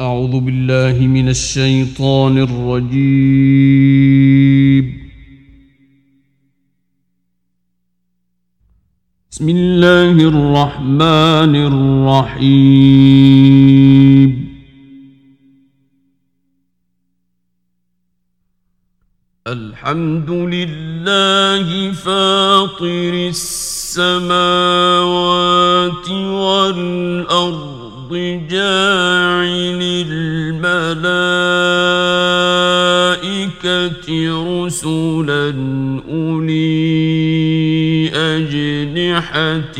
أعوذ بالله من الشيطان الرجيم. بسم الله الرحمن الرحيم. الحمد لله فاطر السماوات والأرض جاعل الملائكة رسلا أولي أجنحة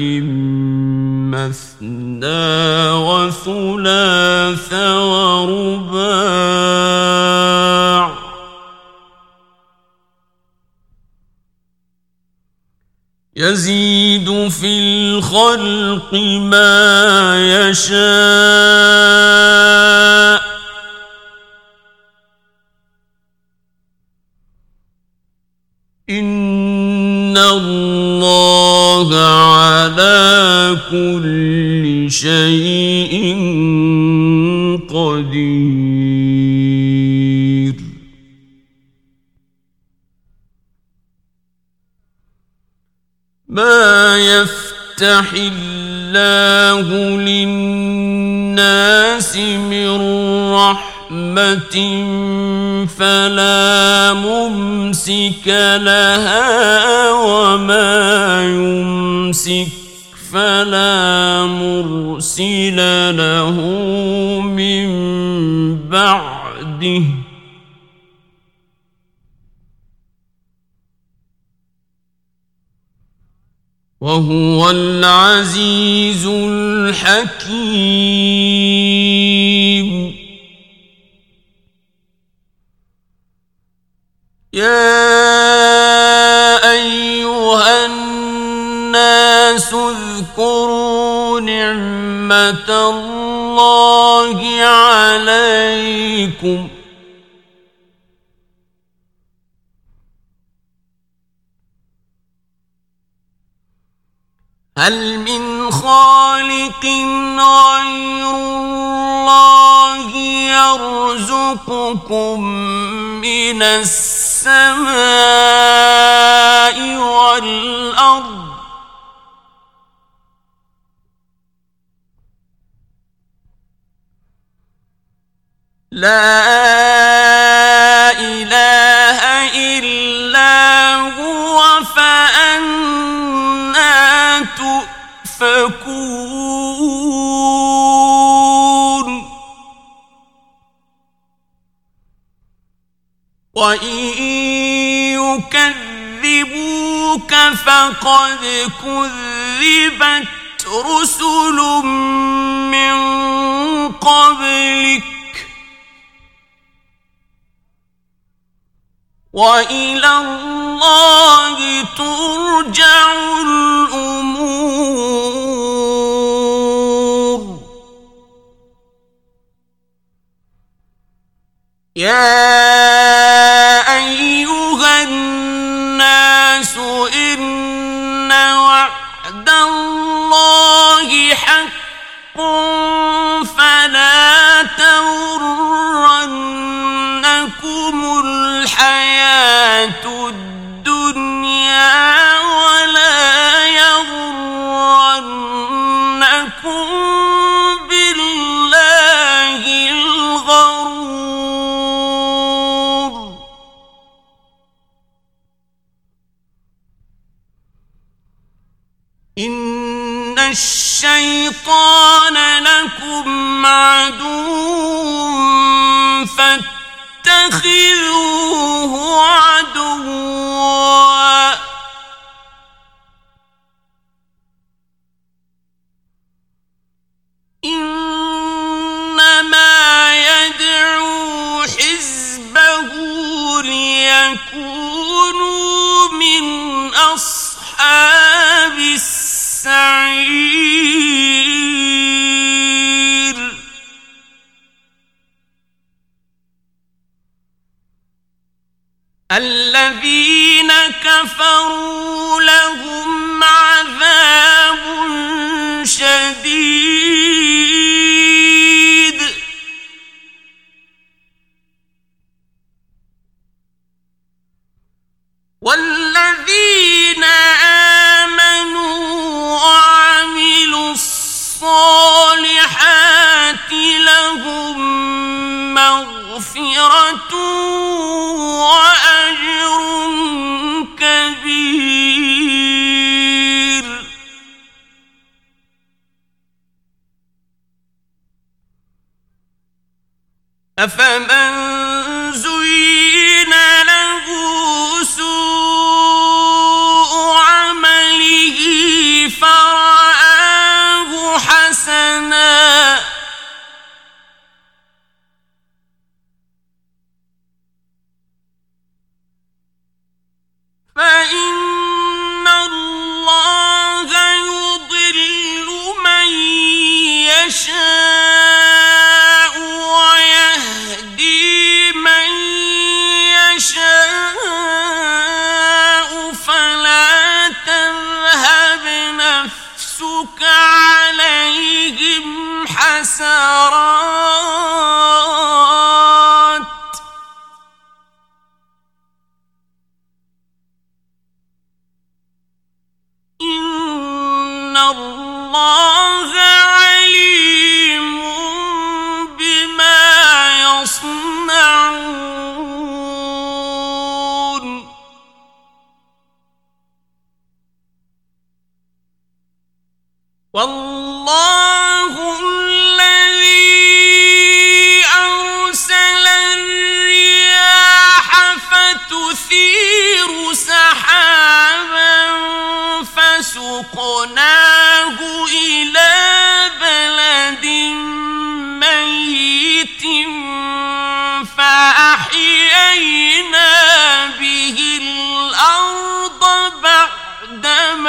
مثنى وثلاث ورباع يزيد في الخلق ما يشاء. إن الله على كل شيء يفتح الله للناس من رحمة فلا ممسك لها وما يمسك فلا مرسل له من بعده وهو العزيز الحكيم. يا أيها الناس اذكروا نعمة الله عليكم. هل من خالق غير الله يرزقكم من السماء والأرض؟ لا إله إلا تؤفكون وإن يكذبوك فقد كذبت رسل من قبلك. وإلى الله ترجع الأمور. يا الشيطان لكم عدو فاتخذوه عدوا.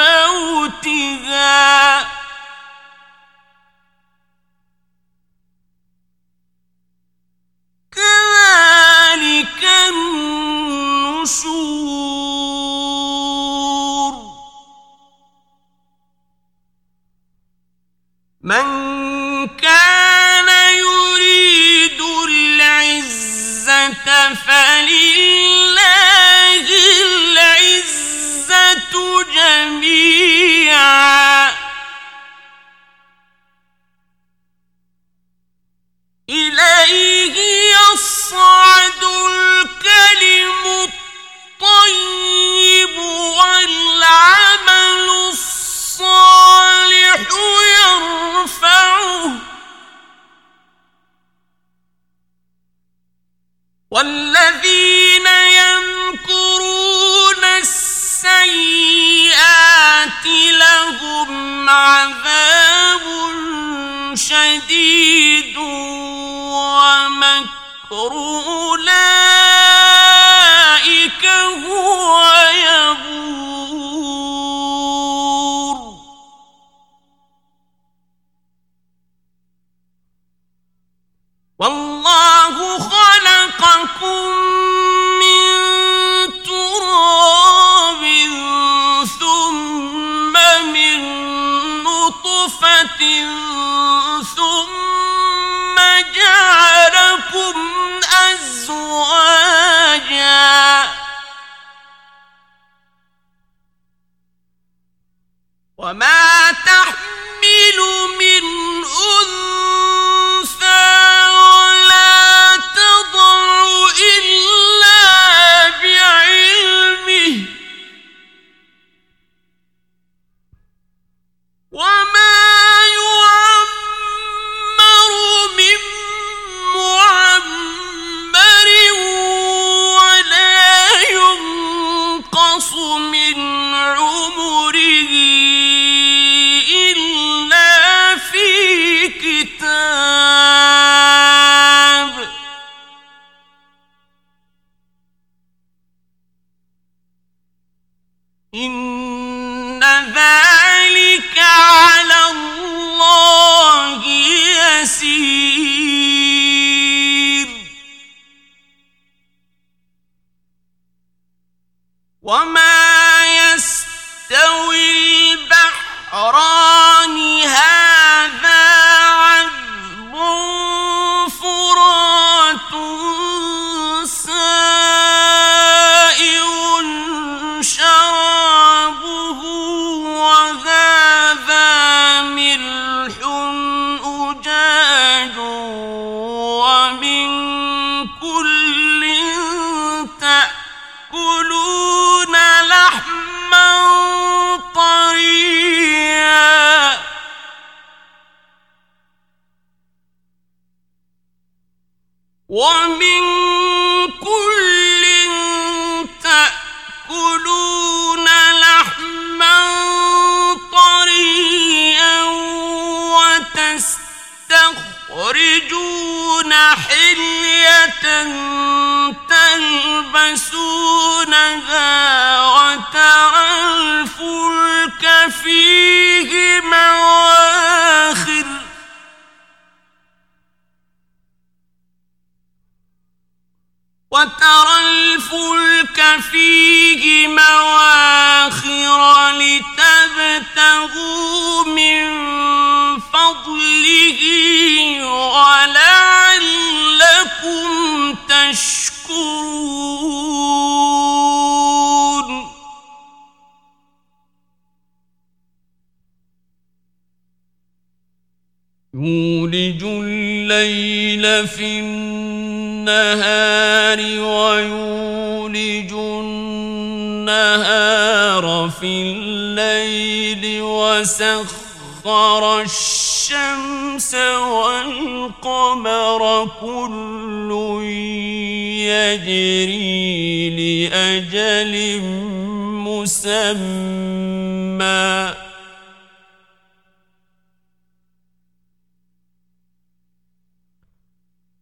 موتها كذلك النشور من كان يريد العزة فلله العزة جميعا. إليه يصعد الكلم. النهار ويولج النهار في الليل وسخر الشمس والقمر كل يجري لأجل مسمى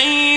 نہیں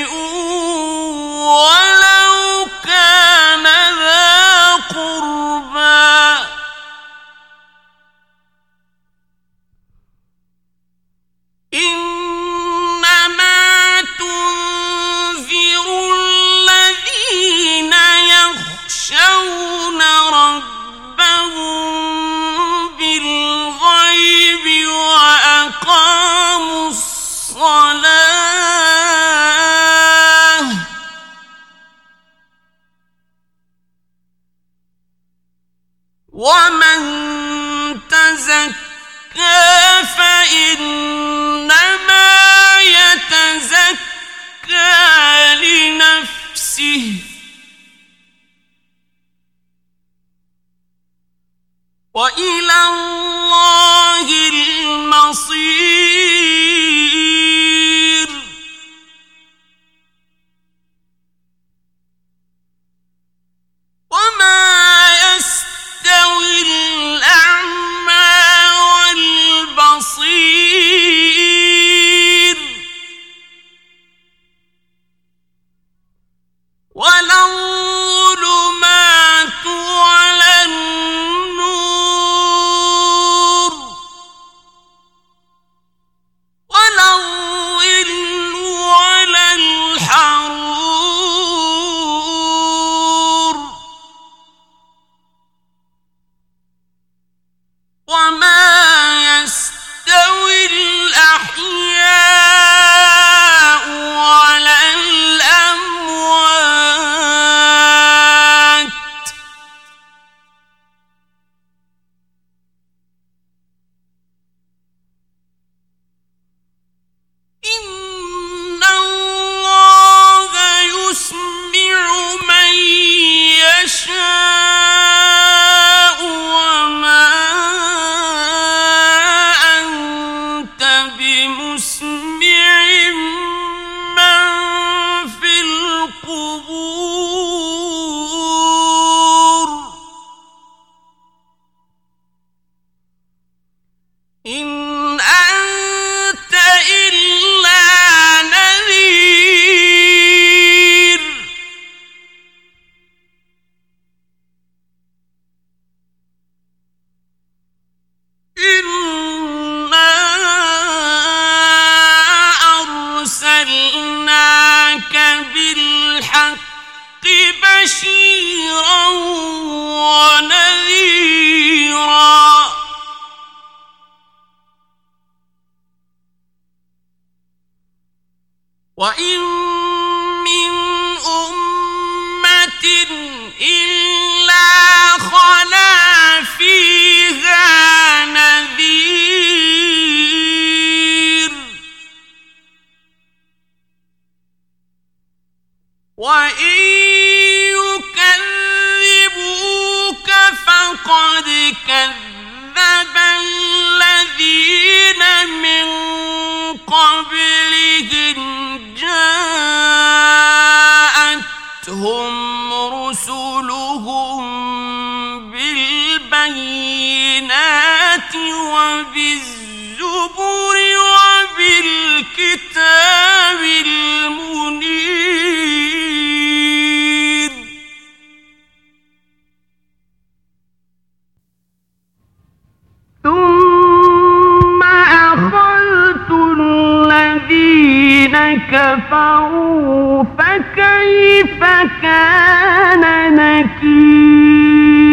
كفروا فكيف كان نكير؟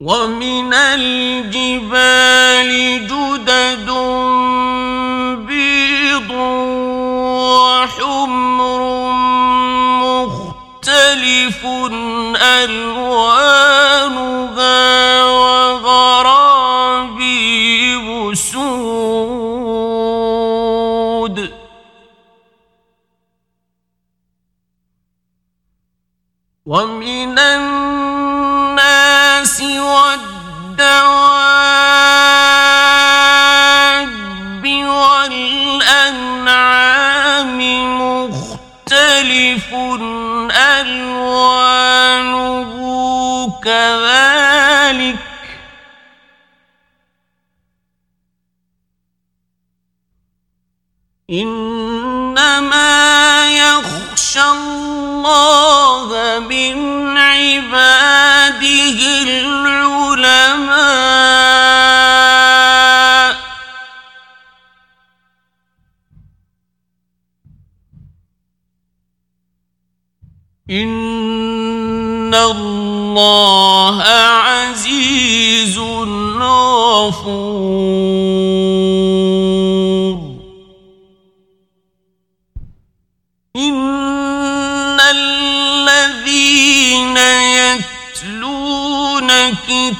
ومن الجبال جدد بيض وحمر مختلف ألوانها وغرابيب سود ومن كذلك. إنما يخشى الله من عباده العلماء. إن الله عزيز غفور. إن الذين يتلون كتاب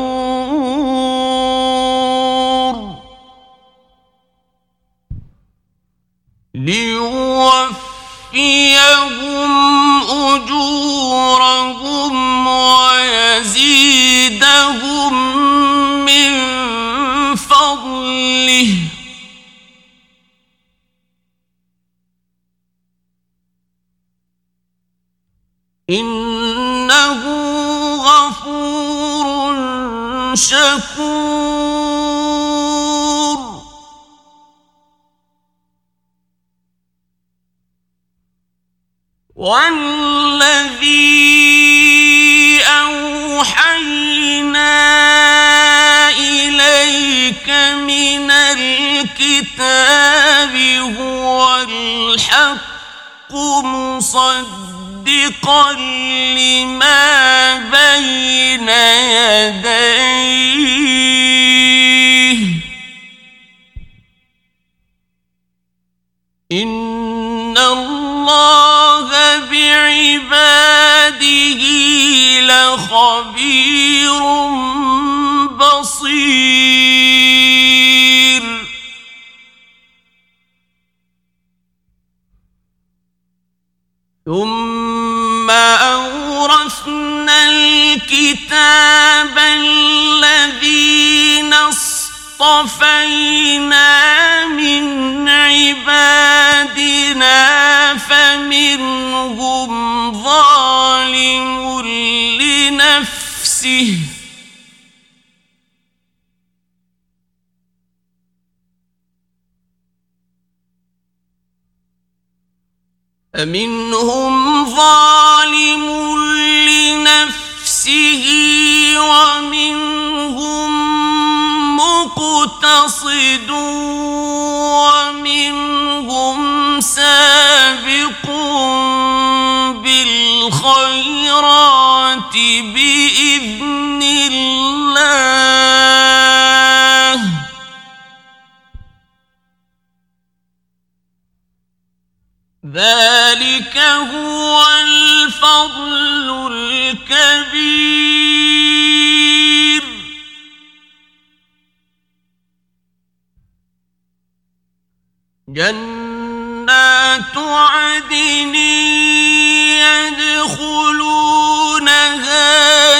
إنه غفور شكور. والذي أوحينا إليك من الكتاب هو الحق مصدق مصدقا لما بين يديه. إن الله بعباده لخبير بصير. ثم أورثنا الكتاب الذين اصطفينا من عبادنا فمنهم ظالم لنفسه منهم ظالم لنفسه ومنهم مقتصد هو الفضل الكبير جنات عدن يدخلونها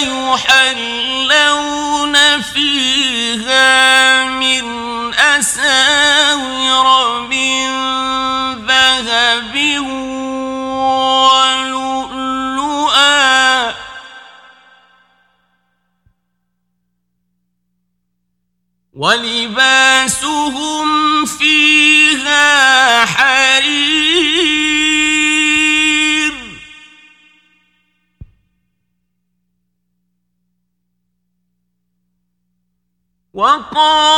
ولباسهم فيها حرير وقال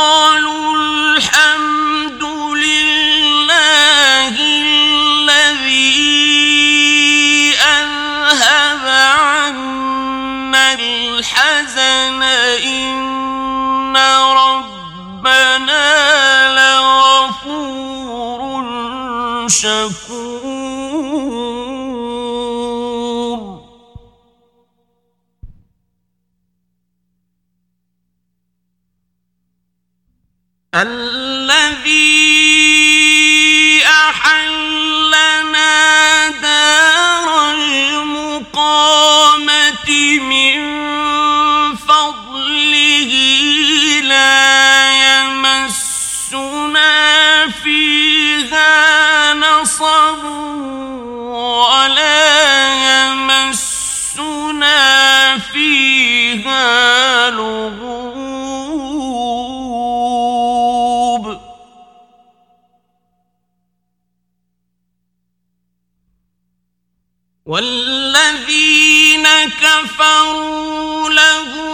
والذين كفروا لهم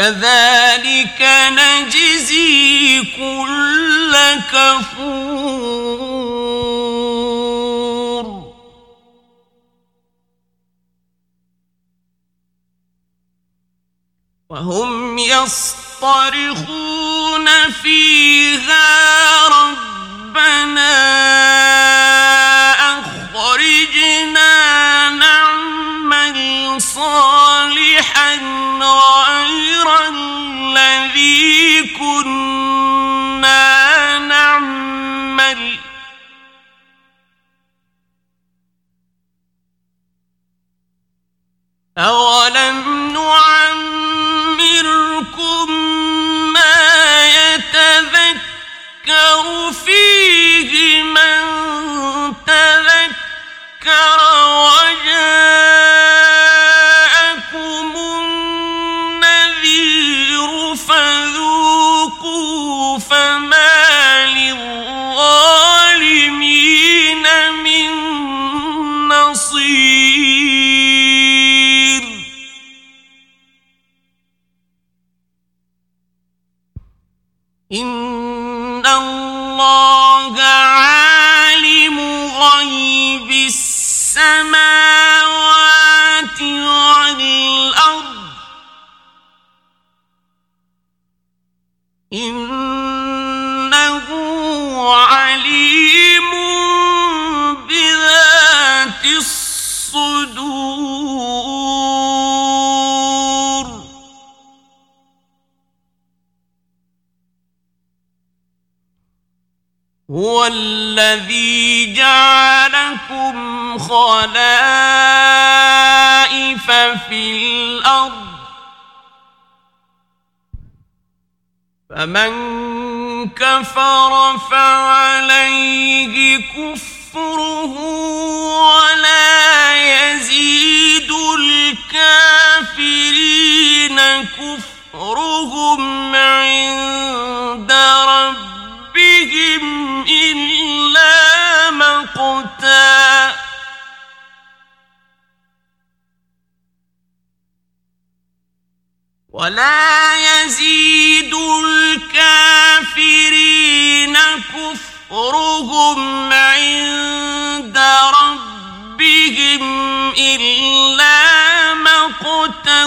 كذلك نجزي كل كفور. وهم يصطرخون فيها ربنا هو فمن كفر فعليه كفره ولا يزيد الكافرين كفرهم عند ربهم ولا يزيد الكافرين كفرهم عند ربهم إلا مقتا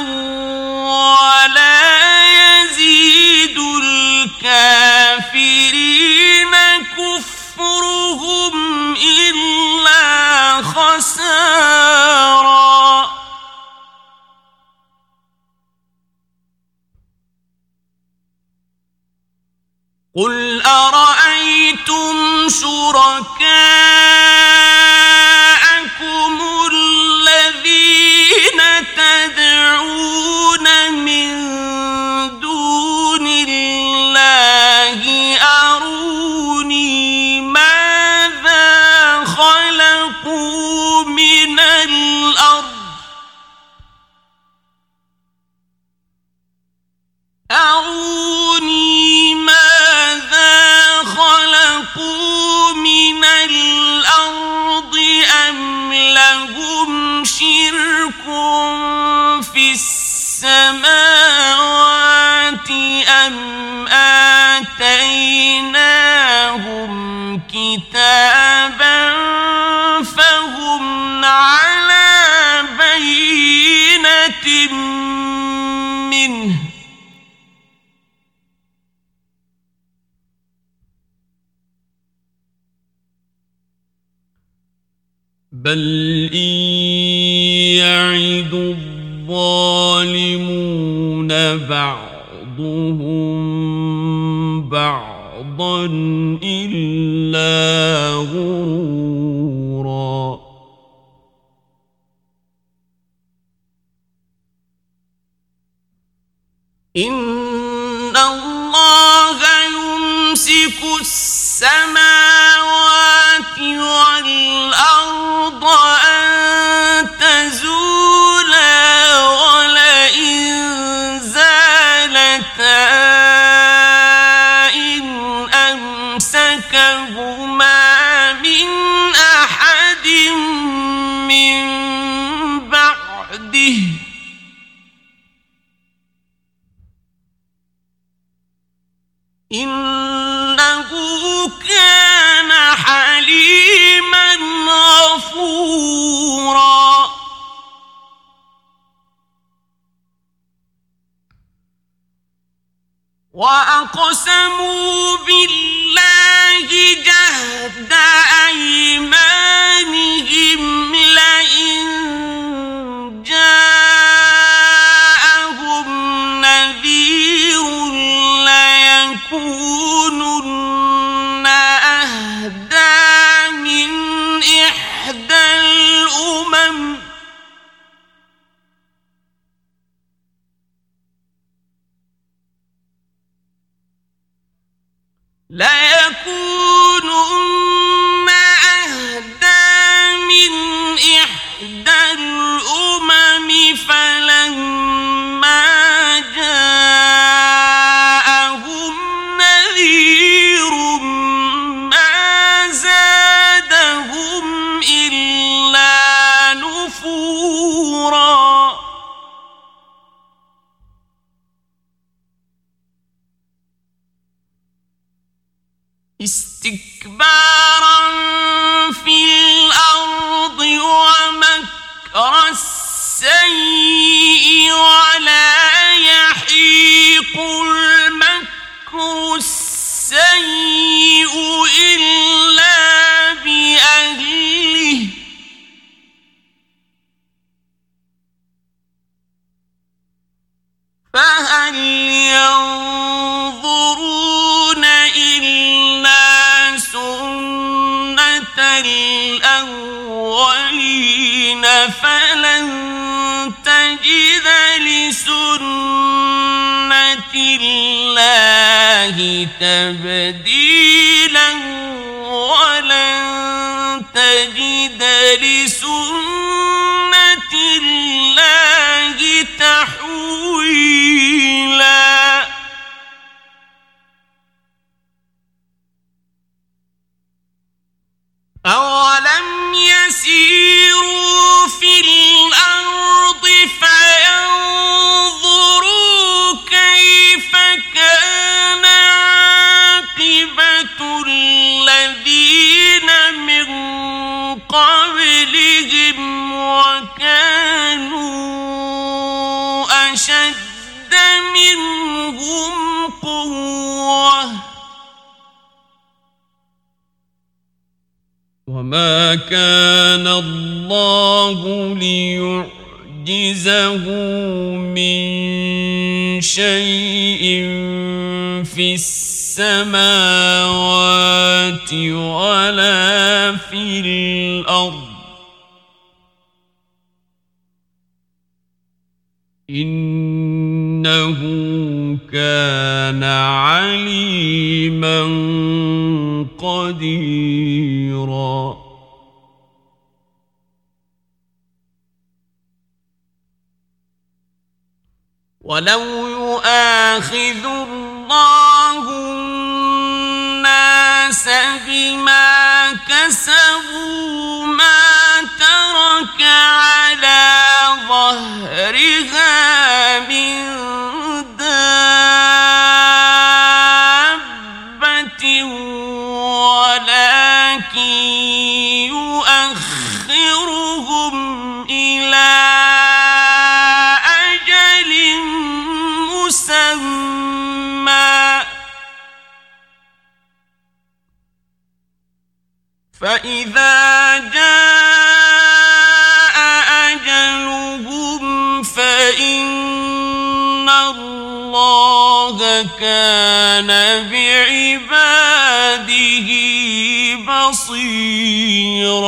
كتابا بل يعد الظالمون بعضهم بعضا إلا استكبارا تبدیل شيء في السماوات ولا في الأرض. إنه كان عليما قديرا. ولو يؤاخذ الله الناس بما كسبوا ما ترك على ظهرها فإذا جاء أجلهم فإن الله كان بعباده بصيراً